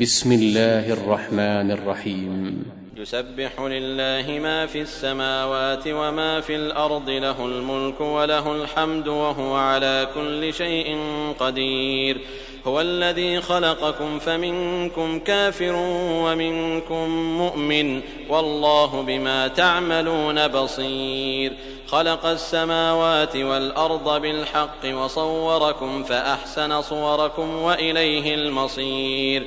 بسم الله الرحمن الرحيم. يسبح لله ما في السماوات وما في الأرض له الملك وله الحمد وهو على كل شيء قدير. هو الذي خلقكم فمنكم كافر ومنكم مؤمن. والله بما تعملون بصير. خلق السماوات والأرض بالحق وصوركم فأحسن صوركم وإليه المصير.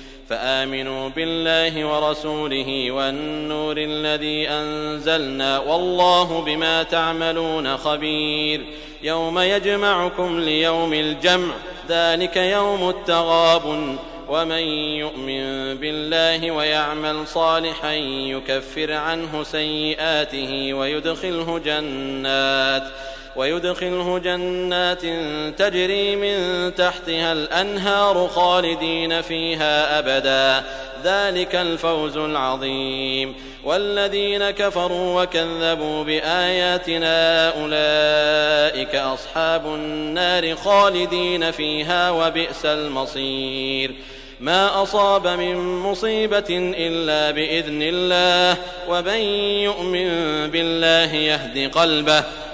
فآمنوا بالله ورسوله والنور الذي أنزلنا والله بما تعملون خبير يوم يجمعكم ليوم الجمع ذلك يوم التغاب ومن يؤمن بالله ويعمل صالحا يكفر عنه سيئاته ويدخله جنات ويدخله جنات تجري من تحتها الأنهار خالدين فيها أبدا. ذلك الفوز العظيم. والذين كفروا وكذبوا بآياتنا أولئك أصحاب النار خالدين فيها وبئس المصير. ما أصاب من مصيبة إلا بإذن الله ومن يؤمن بالله يهد قلبه